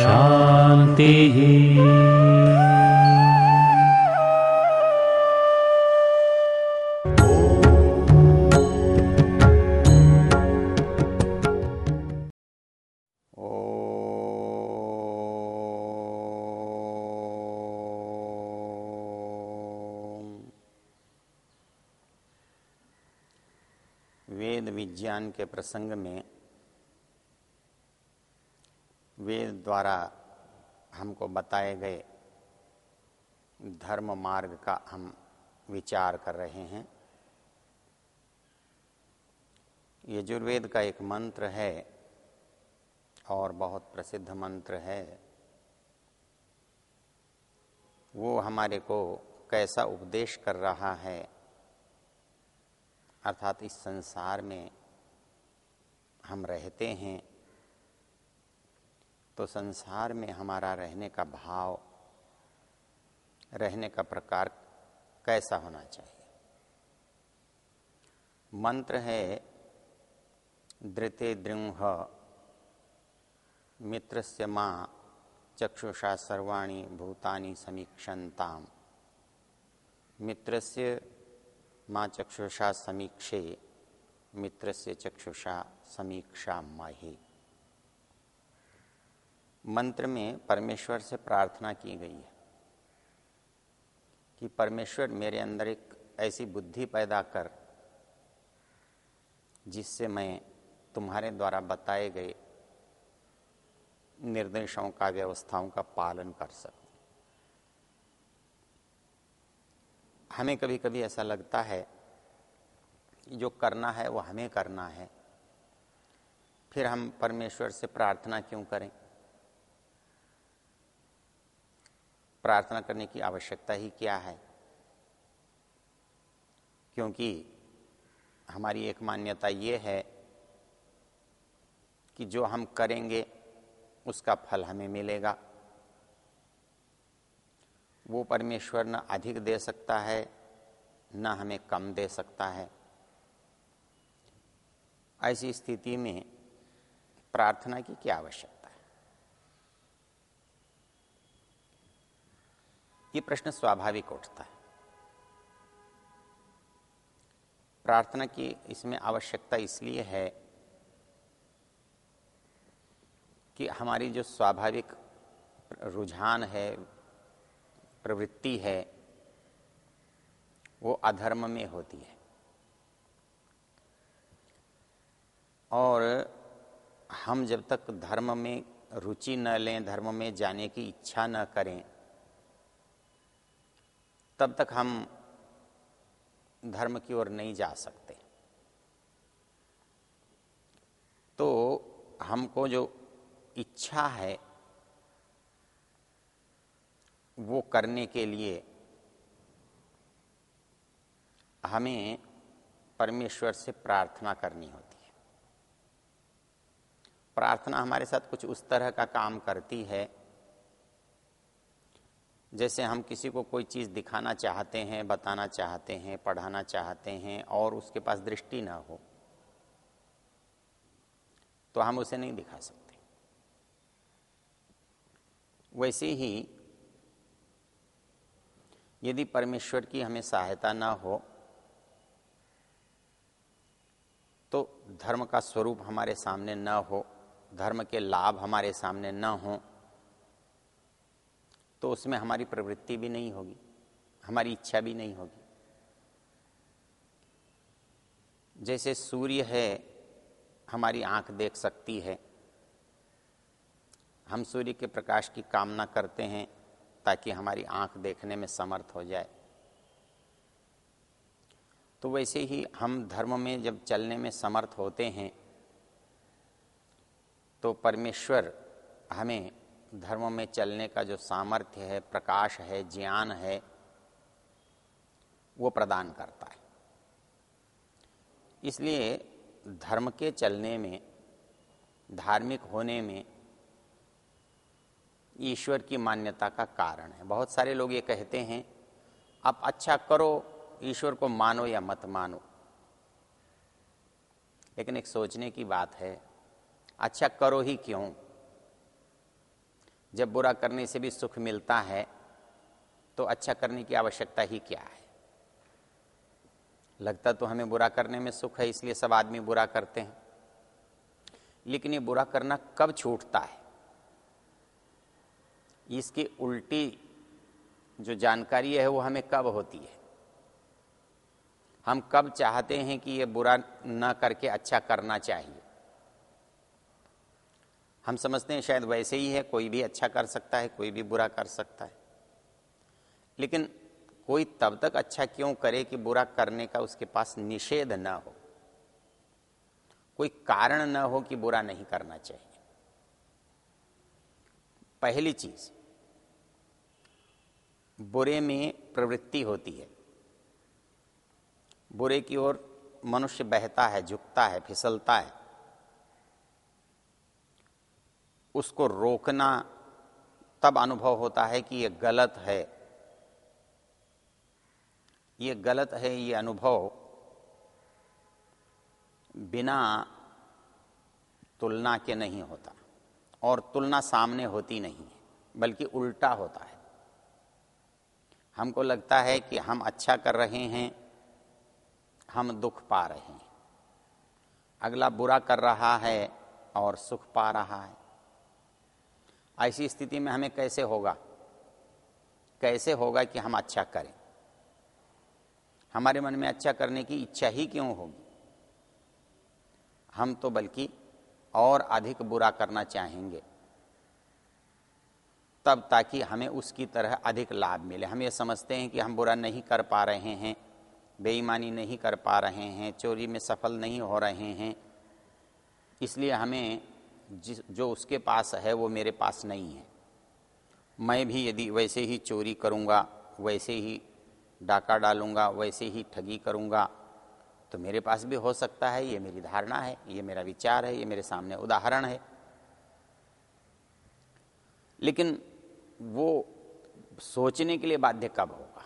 शांति ओम। वेद विज्ञान के प्रसंग में वेद द्वारा हमको बताए गए धर्म मार्ग का हम विचार कर रहे हैं। यजुर्वेद का एक मंत्र है और बहुत प्रसिद्ध मंत्र है। वो हमारे को कैसा उपदेश कर रहा है, अर्थात इस संसार में हम रहते हैं तो संसार में हमारा रहने का भाव, रहने का प्रकार कैसा होना चाहिए? मंत्र है, धृते दृंह मित्र से माँ, चक्षुषा सर्वाणी भूतानी भूतानि मित्र से माँ, चक्षुषा समीक्षे मित्र से चक्षुषा समीक्षा माही मंत्र में परमेश्वर से प्रार्थना की गई है कि परमेश्वर मेरे अंदर एक ऐसी बुद्धि पैदा कर, जिससे मैं तुम्हारे द्वारा बताए गए निर्देशों का, व्यवस्थाओं का पालन कर सकूँ। हमें कभी कभी ऐसा लगता है, जो करना है वो हमें करना है, फिर हम परमेश्वर से प्रार्थना क्यों करें? प्रार्थना करने की आवश्यकता ही क्या है? क्योंकि हमारी एक मान्यता ये है कि जो हम करेंगे, उसका फल हमें मिलेगा। वो परमेश्वर न अधिक दे सकता है, न हमें कम दे सकता है। ऐसी स्थिति में प्रार्थना की क्या आवश्यकता है ये प्रश्न स्वाभाविक उठता है। प्रार्थना की इसमें आवश्यकता इसलिए है कि हमारी जो स्वाभाविक रुझान है, प्रवृत्ति है, वो अधर्म में होती है। और हम जब तक धर्म में रुचि न लें, धर्म में जाने की इच्छा न करें तब तक हम धर्म की ओर नहीं जा सकते। तो हमको जो इच्छा है, वो करने के लिए हमें परमेश्वर से प्रार्थना करनी होती है। प्रार्थना हमारे साथ कुछ उस तरह का काम करती है जैसे हम किसी को कोई चीज़ दिखाना चाहते हैं, बताना चाहते हैं, पढ़ाना चाहते हैं और उसके पास दृष्टि ना हो तो हम उसे नहीं दिखा सकते। वैसे ही यदि परमेश्वर की हमें सहायता ना हो तो धर्म का स्वरूप हमारे सामने न हो, धर्म के लाभ हमारे सामने न हो तो उसमें हमारी प्रवृत्ति भी नहीं होगी, हमारी इच्छा भी नहीं होगी। जैसे सूर्य है, हमारी आँख देख सकती है। हम सूर्य के प्रकाश की कामना करते हैं ताकि हमारी आँख देखने में समर्थ हो जाए। तो वैसे ही हम धर्म में जब चलने में समर्थ होते हैं तो परमेश्वर हमें धर्म में चलने का जो सामर्थ्य है, प्रकाश है, ज्ञान है, वो प्रदान करता है। इसलिए धर्म के चलने में, धार्मिक होने में ईश्वर की मान्यता का कारण है। बहुत सारे लोग ये कहते हैं, आप अच्छा करो, ईश्वर को मानो या मत मानो। लेकिन एक सोचने की बात है अच्छा करो ही क्यों? जब बुरा करने से भी सुख मिलता है तो अच्छा करने की आवश्यकता ही क्या है? लगता तो हमें बुरा करने में सुख है, इसलिए सब आदमी बुरा करते हैं। लेकिन ये बुरा करना कब छूटता है? इसकी उल्टी जो जानकारी है, वो हमें कब होती है? हम कब चाहते हैं कि ये बुरा न करके अच्छा करना चाहिए? हम समझते हैं शायद वैसे ही है, कोई भी अच्छा कर सकता है, कोई भी बुरा कर सकता है। लेकिन कोई तब तक अच्छा क्यों करे कि बुरा करने का उसके पास निषेध न हो? कोई कारण न हो कि बुरा नहीं करना चाहिए। पहली चीज़, बुरे में प्रवृत्ति होती है। बुरे की ओर मनुष्य बहता है, झुकता है, फिसलता है। उसको रोकना, तब अनुभव होता है कि ये गलत है। ये गलत है, ये अनुभव बिना तुलना के नहीं होता। और तुलना सामने होती नहीं है, बल्कि उल्टा होता है। हमको लगता है कि हम अच्छा कर रहे हैं, हम दुख पा रहे हैं। अगला बुरा कर रहा है और सुख पा रहा है। ऐसी स्थिति में हमें कैसे होगा? कैसे होगा कि हम अच्छा करें? हमारे मन में अच्छा करने की इच्छा ही क्यों होगी? हम तो बल्कि और अधिक बुरा करना चाहेंगे। तब ताकि हमें उसकी तरह अधिक लाभ मिले। हम ये समझते हैं कि हम बुरा नहीं कर पा रहे हैं, बेईमानी नहीं कर पा रहे हैं, चोरी में सफल नहीं हो रहे हैं। इसलिए हमें जिस, जो उसके पास है, वो मेरे पास नहीं है। मैं भी यदि वैसे ही चोरी करूँगा, वैसे ही डाका डालूँगा, वैसे ही ठगी करूँगा तो मेरे पास भी हो सकता है, ये मेरी धारणा है, ये मेरा विचार है, ये मेरे सामने उदाहरण है। लेकिन वो सोचने के लिए बाध्य कब होगा?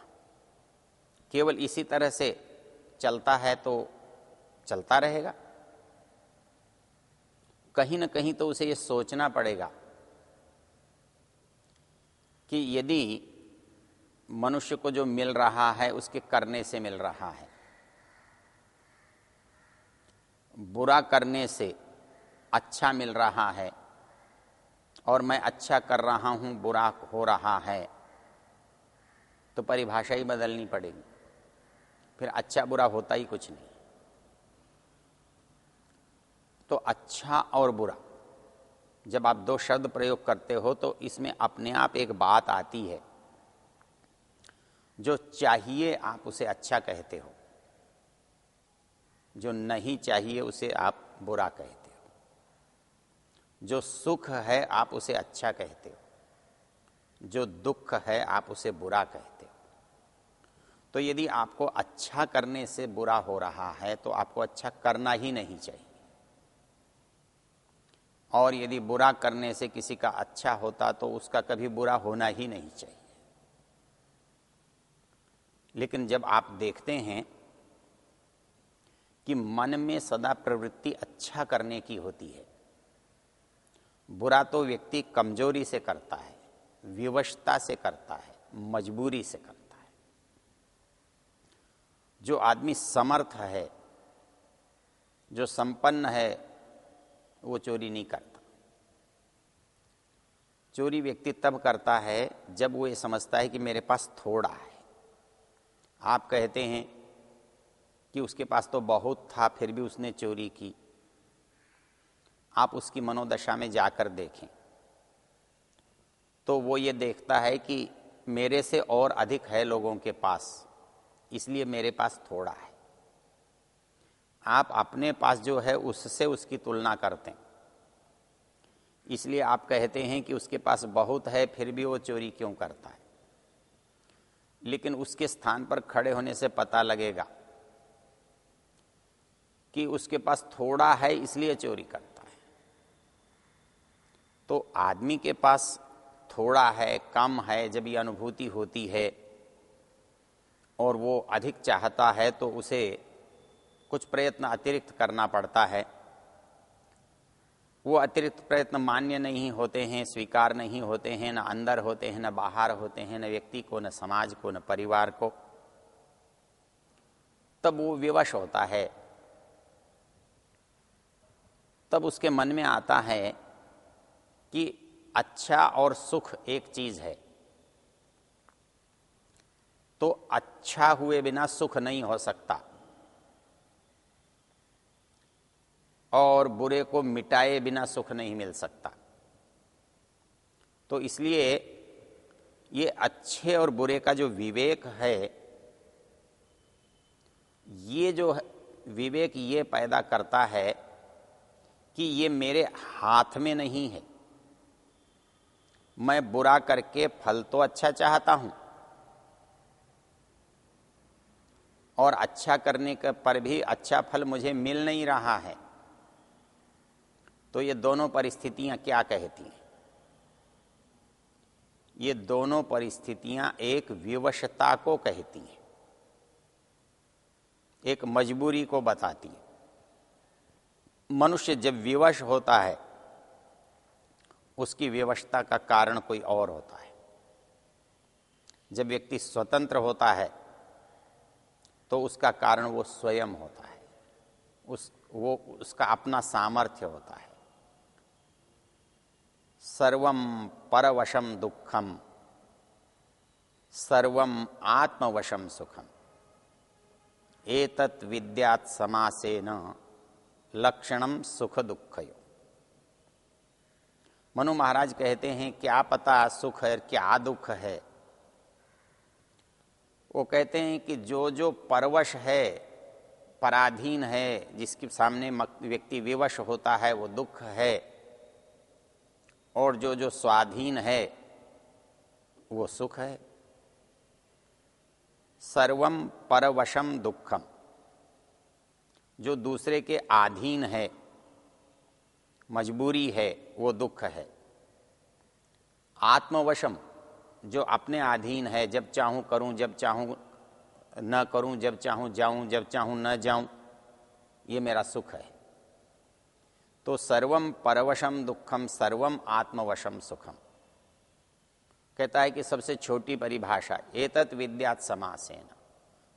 केवल इसी तरह से चलता है तो चलता रहेगा। कहीं ना कहीं तो उसे ये सोचना पड़ेगा कि यदि मनुष्य को जो मिल रहा है, उसके करने से मिल रहा है। बुरा करने से अच्छा मिल रहा है और मैं अच्छा कर रहा हूँ, बुरा हो रहा है तो परिभाषा ही बदलनी पड़ेगी। फिर अच्छा बुरा होता ही कुछ नहीं। तो अच्छा और बुरा। जब आप दो शब्द प्रयोग करते हो तो इसमें अपने आप एक बात आती है। जो चाहिए, आप उसे अच्छा कहते हो। जो नहीं चाहिए, उसे आप बुरा कहते हो। जो सुख है, आप उसे अच्छा कहते हो। जो दुख है, आप उसे बुरा कहते हो। तो यदि आपको अच्छा करने से बुरा हो रहा है तो आपको अच्छा करना ही नहीं चाहिए। और यदि बुरा करने से किसी का अच्छा होता तो उसका कभी बुरा होना ही नहीं चाहिए। लेकिन जब आप देखते हैं कि मन में सदा प्रवृत्ति अच्छा करने की होती है, बुरा तो व्यक्ति कमज़ोरी से करता है, विवशता से करता है, मजबूरी से करता है। जो आदमी समर्थ है, जो संपन्न है वो चोरी नहीं करता। चोरी व्यक्ति तब करता है जब वो ये समझता है कि मेरे पास थोड़ा है। आप कहते हैं कि उसके पास तो बहुत था, फिर भी उसने चोरी की। आप उसकी मनोदशा में जाकर देखें तो वो ये देखता है कि मेरे से और अधिक है लोगों के पास, इसलिए मेरे पास थोड़ा है। आप अपने पास जो है उससे उसकी तुलना करते हैं। इसलिए आप कहते हैं कि उसके पास बहुत है, फिर भी वो चोरी क्यों करता है? लेकिन उसके स्थान पर खड़े होने से पता लगेगा कि उसके पास थोड़ा है, इसलिए चोरी करता है। तो आदमी के पास थोड़ा है, कम है, जब ये अनुभूति होती है और वो अधिक चाहता है तो उसे कुछ प्रयत्न अतिरिक्त करना पड़ता है। वो अतिरिक्त प्रयत्न मान्य नहीं होते हैं, स्वीकार नहीं होते हैं, न अंदर होते हैं, न बाहर होते हैं, न व्यक्ति को, न समाज को, न परिवार को। तब वो विवश होता है। तब उसके मन में आता है कि अच्छा और सुख एक चीज़ है। तो अच्छा हुए बिना सुख नहीं हो सकता। और बुरे को मिटाए बिना सुख नहीं मिल सकता। तो इसलिए ये अच्छे और बुरे का जो विवेक है, ये जो विवेक ये पैदा करता है कि ये मेरे हाथ में नहीं है। मैं बुरा करके फल तो अच्छा चाहता हूँ, और अच्छा करने के पर भी अच्छा फल मुझे मिल नहीं रहा है। तो ये दोनों परिस्थितियाँ क्या कहती हैं? ये दोनों परिस्थितियाँ एक विवशता को कहती हैं। एक मजबूरी को बताती है। मनुष्य जब विवश होता है, उसकी विवशता का कारण कोई और होता है। जब व्यक्ति स्वतंत्र होता है तो उसका कारण वो स्वयं होता है। उस, वो, उसका अपना सामर्थ्य होता है। सर्वम परवशम दुखम सर्वम आत्मवशम सुखम। एतत् विद्यात समासेन लक्षणम सुख दुखयो मनु महाराज कहते हैं, क्या पता सुख है क्या दुख है? वो कहते हैं कि जो जो परवश है, पराधीन है, जिसके सामने व्यक्ति विवश होता है, वो दुख है। और जो जो स्वाधीन है, वो सुख है। सर्वम परवशम दुखम जो दूसरे के अधीन है, मजबूरी है, वो दुख है। आत्मवशम जो अपने अधीन है, जब चाहूँ करूँ, जब चाहूँ न करूँ, जब चाहूँ जाऊँ, जब चाहूँ न जाऊँ, ये मेरा सुख है। तो सर्वम परवशम दुखम सर्वम आत्मवशम सुखम कहता है कि सबसे छोटी परिभाषा, एतत् विद्यात समासेन।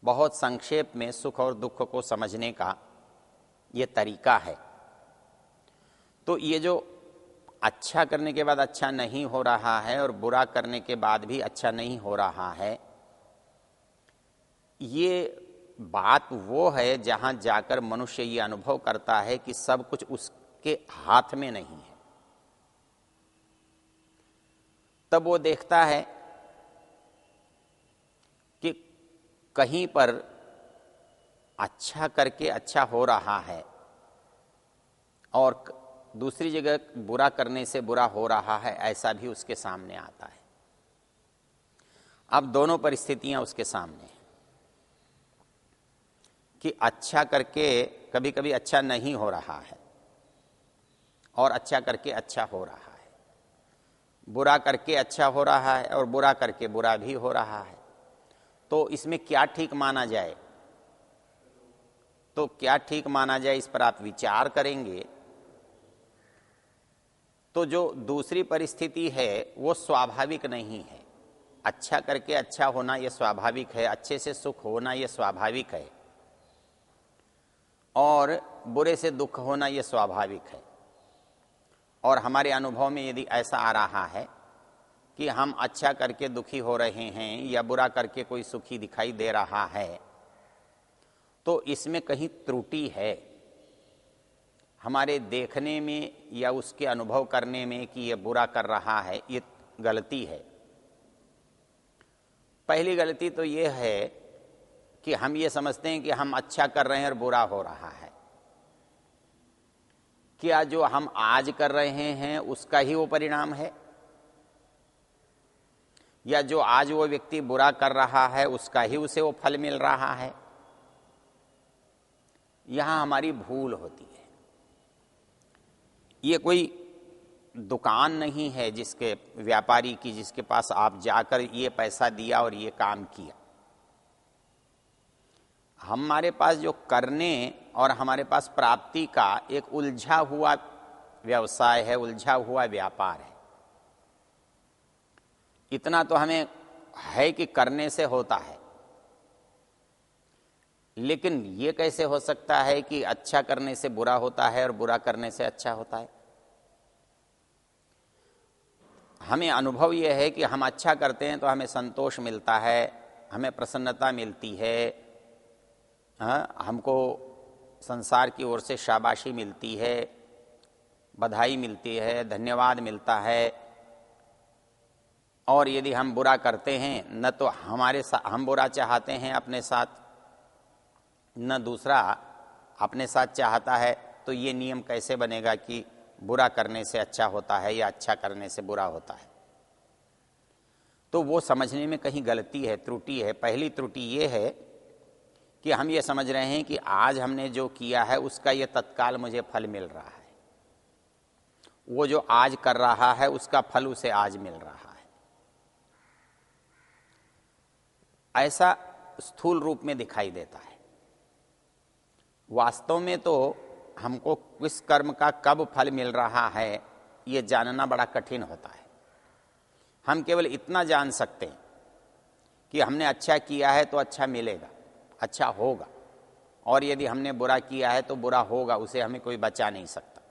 बहुत संक्षेप में सुख और दुख को समझने का ये तरीका है। तो ये जो अच्छा करने के बाद अच्छा नहीं हो रहा है और बुरा करने के बाद भी अच्छा नहीं हो रहा है, ये बात वो है जहाँ जाकर मनुष्य ये अनुभव करता है कि सब कुछ उसके हाथ में नहीं है। तब वो देखता है कि कहीं पर अच्छा करके अच्छा हो रहा है और दूसरी जगह बुरा करने से बुरा हो रहा है, ऐसा भी उसके सामने आता है। अब दोनों परिस्थितियाँ उसके सामने हैं कि अच्छा करके कभी कभी अच्छा नहीं हो रहा है। और अच्छा करके अच्छा हो रहा है। बुरा करके अच्छा हो रहा है और बुरा करके बुरा भी हो रहा है। तो इसमें क्या ठीक माना जाए? तो क्या ठीक माना जाए इस पर आप विचार करेंगे? तो जो दूसरी परिस्थिति है, वो स्वाभाविक नहीं है। अच्छा करके अच्छा होना यह स्वाभाविक है, अच्छे से सुख होना यह स्वाभाविक है। और बुरे से दुख होना यह स्वाभाविक है। और हमारे अनुभव में यदि ऐसा आ रहा है कि हम अच्छा करके दुखी हो रहे हैं या बुरा करके कोई सुखी दिखाई दे रहा है तो इसमें कहीं त्रुटि है हमारे देखने में या उसके अनुभव करने में कि यह बुरा कर रहा है, ये गलती है। पहली गलती तो यह है कि हम ये समझते हैं कि हम अच्छा कर रहे हैं और बुरा हो रहा है। क्या जो हम आज कर रहे हैं, उसका ही वो परिणाम है? या जो आज वो व्यक्ति बुरा कर रहा है, उसका ही उसे वो फल मिल रहा है? यहाँ हमारी भूल होती है। ये कोई दुकान नहीं है जिसके, व्यापारी की जिसके पास आप जाकर ये पैसा दिया और ये काम किया। हमारे पास जो करने और हमारे पास प्राप्ति का एक उलझा हुआ व्यवसाय है, उलझा हुआ व्यापार है। इतना तो हमें है कि करने से होता है। लेकिन ये कैसे हो सकता है कि अच्छा करने से बुरा होता है और बुरा करने से अच्छा होता है? हमें अनुभव यह है कि हम अच्छा करते हैं तो हमें संतोष मिलता है, हमें प्रसन्नता मिलती है हाँ, हमको संसार की ओर से शाबाशी मिलती है बधाई मिलती है धन्यवाद मिलता है। और यदि हम बुरा करते हैं न तो हमारे साथ हम बुरा चाहते हैं अपने साथ न दूसरा अपने साथ चाहता है तो ये नियम कैसे बनेगा कि बुरा करने से अच्छा होता है या अच्छा करने से बुरा होता है? तो वो समझने में कहीं गलती है त्रुटि है। पहली त्रुटि ये है कि हम ये समझ रहे हैं कि आज हमने जो किया है, उसका ये तत्काल मुझे फल मिल रहा है। वो जो आज कर रहा है, उसका फल उसे आज मिल रहा है। ऐसा स्थूल रूप में दिखाई देता है। वास्तव में तो हमको किस कर्म का कब फल मिल रहा है, ये जानना बड़ा कठिन होता है। हम केवल इतना जान सकते हैं कि हमने अच्छा किया है तो अच्छा मिलेगा। अच्छा होगा। और यदि हमने बुरा किया है तो बुरा होगा, उसे हमें कोई बचा नहीं सकता।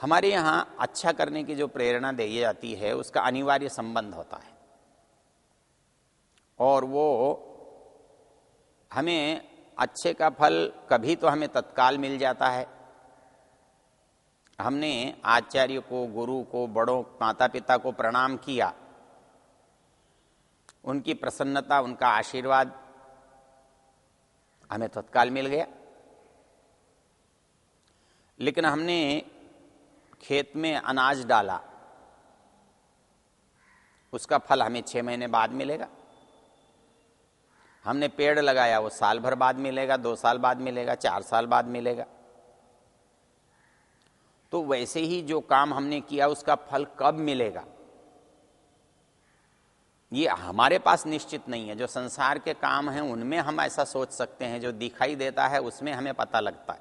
हमारे यहाँ अच्छा करने की जो प्रेरणा दी जाती है, उसका अनिवार्य संबंध होता है। और वो हमें अच्छे का फल कभी तो हमें तत्काल मिल जाता है। हमने आचार्य को, गुरु को, बड़ों माता पिता को प्रणाम किया। उनकी प्रसन्नता, उनका आशीर्वाद हमें तत्काल मिल गया। लेकिन हमने खेत में अनाज डाला। उसका फल हमें छह महीने बाद मिलेगा। हमने पेड़ लगाया, वो साल भर बाद मिलेगा, दो साल बाद मिलेगा, चार साल बाद मिलेगा। तो वैसे ही जो काम हमने किया, उसका फल कब मिलेगा? ये हमारे पास निश्चित नहीं है। जो संसार के काम हैं, उनमें हम ऐसा सोच सकते हैं, जो दिखाई देता है, उसमें हमें पता लगता है।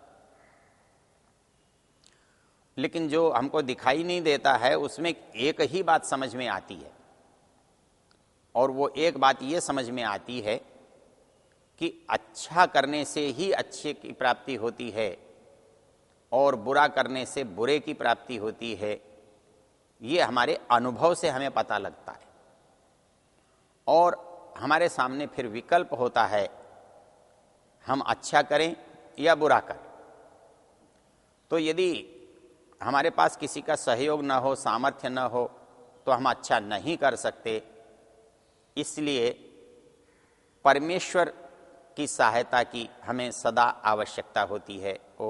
लेकिन जो हमको दिखाई नहीं देता है, उसमें एक ही बात समझ में आती है। और वो एक बात ये समझ में आती है कि अच्छा करने से ही अच्छे की प्राप्ति होती है, और बुरा करने से बुरे की प्राप्ति होती है। ये हमारे अनुभव से हमें पता लगता है। और हमारे सामने फिर विकल्प होता है, हम अच्छा करें या बुरा करें। तो यदि हमारे पास किसी का सहयोग न हो, सामर्थ्य न हो तो हम अच्छा नहीं कर सकते। इसलिए परमेश्वर की सहायता की हमें सदा आवश्यकता होती है। ओ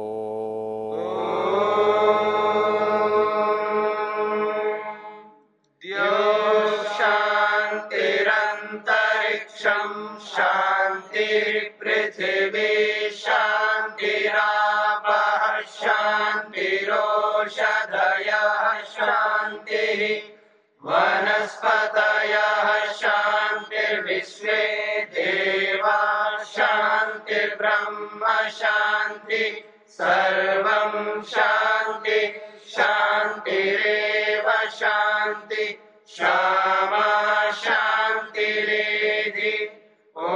सर्वं शान्ति शान्तिरेव शान्ति। क्षमा शान्तिरेधि। ओ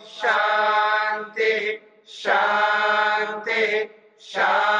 शांति शांति शान्ति।